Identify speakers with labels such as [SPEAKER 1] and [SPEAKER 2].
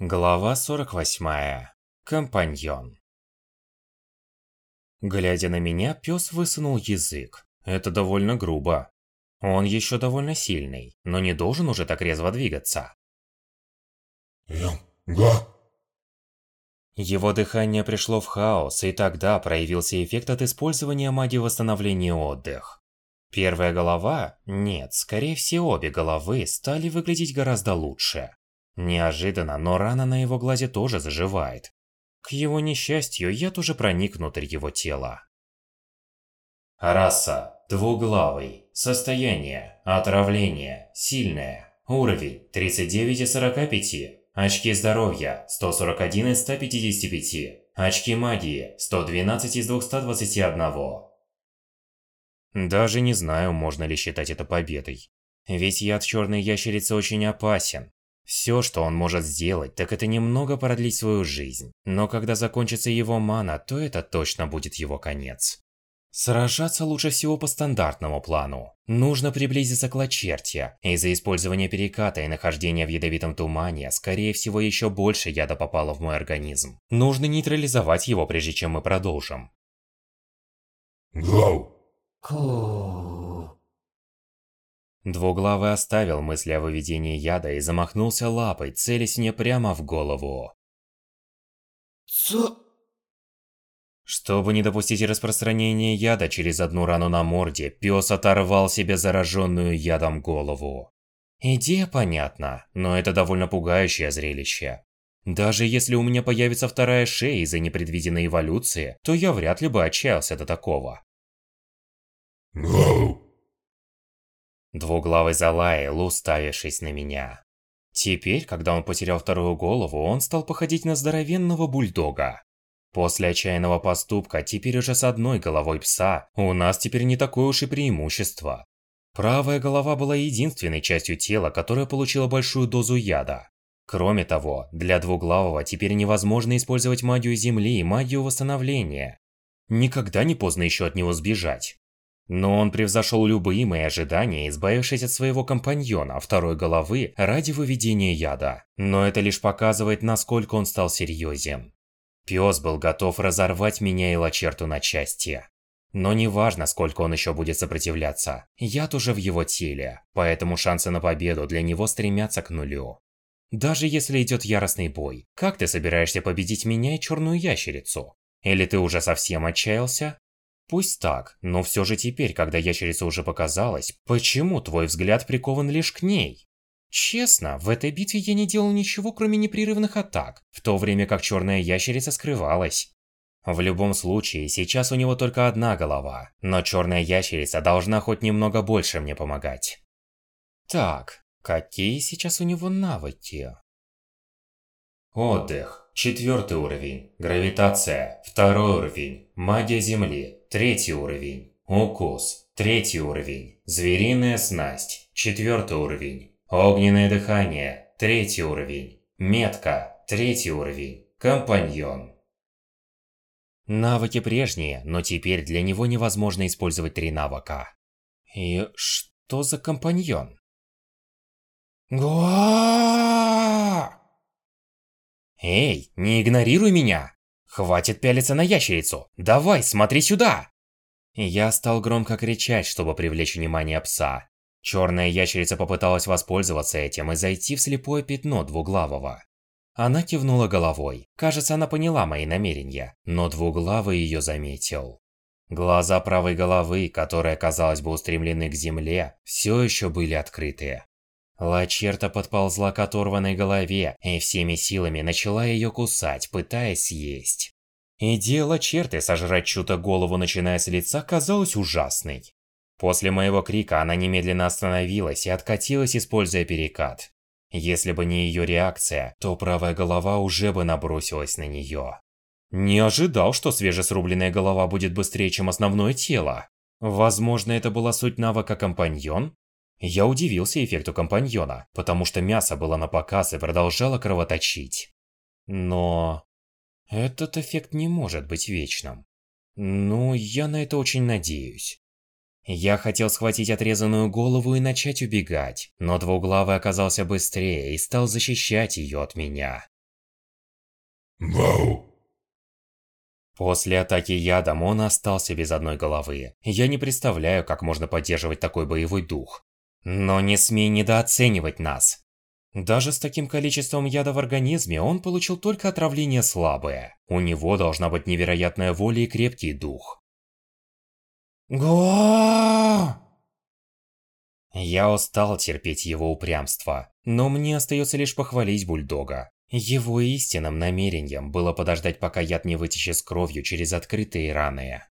[SPEAKER 1] Глава 48. Компаньон. Глядя на меня, пес высунул язык. Это довольно грубо. Он еще довольно сильный, но не должен уже так резво двигаться.
[SPEAKER 2] Га.
[SPEAKER 1] Его дыхание пришло в хаос, и тогда проявился эффект от использования магии восстановления отдых. Первая голова, нет, скорее всего обе головы, стали выглядеть гораздо лучше. Неожиданно, но рана на его глазе тоже заживает. К его несчастью, яд уже проник внутрь его тела. Раса. Двуглавый. Состояние. Отравление. Сильное. Уровень. 39 из 45. Очки здоровья. 141 из 155. Очки магии. 112 из 221. Даже не знаю, можно ли считать это победой. Ведь яд черной ящерицы очень опасен. Все, что он может сделать, так это немного продлить свою жизнь. Но когда закончится его мана, то это точно будет его конец. Сражаться лучше всего по стандартному плану. Нужно приблизиться к Лачерте. Из-за использования переката и нахождения в ядовитом тумане, скорее всего, еще больше яда попало в мой организм. Нужно нейтрализовать его, прежде чем мы продолжим.
[SPEAKER 2] Гау.
[SPEAKER 1] Двуглавый оставил мысли о выведении яда и замахнулся лапой, целясь мне прямо в голову.
[SPEAKER 2] Ц...
[SPEAKER 1] Чтобы не допустить распространения яда через одну рану на морде, пес оторвал себе зараженную ядом голову. Идея понятна, но это довольно пугающее зрелище. Даже если у меня появится вторая шея из-за непредвиденной эволюции, то я вряд ли бы отчаялся до такого.
[SPEAKER 2] Гау.
[SPEAKER 1] Двуглавый залаял, уставившись на меня. Теперь, когда он потерял вторую голову, он стал походить на здоровенного бульдога. После отчаянного поступка, теперь уже с одной головой пса, у нас теперь не такое уж и преимущество. Правая голова была единственной частью тела, которая получила большую дозу яда. Кроме того, для двуглавого теперь невозможно использовать магию земли и магию восстановления. Никогда не поздно еще от него сбежать. Но он превзошел любые мои ожидания, избавившись от своего компаньона, второй головы, ради выведения яда. Но это лишь показывает, насколько он стал серьезен. Пес был готов разорвать меня и Лачерту на части. Но неважно, сколько он еще будет сопротивляться, яд уже в его теле, поэтому шансы на победу для него стремятся к нулю. Даже если идет яростный бой, как ты собираешься победить меня и черную ящерицу? Или ты уже совсем отчаялся? Пусть так, но все же теперь, когда ящерица уже показалась, почему твой взгляд прикован лишь к ней? Честно, в этой битве я не делал ничего, кроме непрерывных атак, в то время как черная ящерица скрывалась. В любом случае, сейчас у него только одна голова, но черная ящерица должна хоть немного больше мне помогать. Так, какие сейчас у него навыки? Отдых. Четвертый уровень. Гравитация. Второй уровень. Магия Земли. Третий уровень. Укус. Третий уровень. Звериная снасть. Четвертый уровень. Огненное дыхание. Третий уровень. Метка. Третий уровень. Компаньон. Навыки прежние, но теперь для него невозможно использовать три навыка. И что за компаньон? Гуа! Эй, не игнорируй меня! Хватит пялиться на ящерицу! Давай, смотри сюда! Я стал громко кричать, чтобы привлечь внимание пса. Черная ящерица попыталась воспользоваться этим и зайти в слепое пятно двуглавого. Она кивнула головой. Кажется, она поняла мои намерения, но двуглавый ее заметил. Глаза правой головы, которые, казалось бы, устремлены к земле, все еще были открыты. Лачерта подползла к оторванной голове и всеми силами начала ее кусать, пытаясь съесть. Идея Лачерты сожрать чью-то голову, начиная с лица, казалась ужасной. После моего крика она немедленно остановилась и откатилась, используя перекат. Если бы не ее реакция, то правая голова уже бы набросилась на нее. Не ожидал, что свежесрубленная голова будет быстрее, чем основное тело. Возможно, это была суть навыка компаньон? Я удивился эффекту компаньона, потому что мясо было на показ и продолжало кровоточить. Но... Этот эффект не может быть вечным. Ну, я на это очень надеюсь. Я хотел схватить отрезанную голову и начать убегать, но двуглавый оказался быстрее и стал защищать ее от меня.
[SPEAKER 2] Вау!
[SPEAKER 1] После атаки ядом он остался без одной головы. Я не представляю, как можно поддерживать такой боевой дух. Но не смей недооценивать нас. Даже с таким количеством яда в организме он получил только отравление слабое. У него должна быть невероятная воля и крепкий дух. го Я устал терпеть его упрямство, но мне остается лишь похвалить бульдога. Его истинным намерением было подождать, пока яд не вытечет кровью через открытые раны.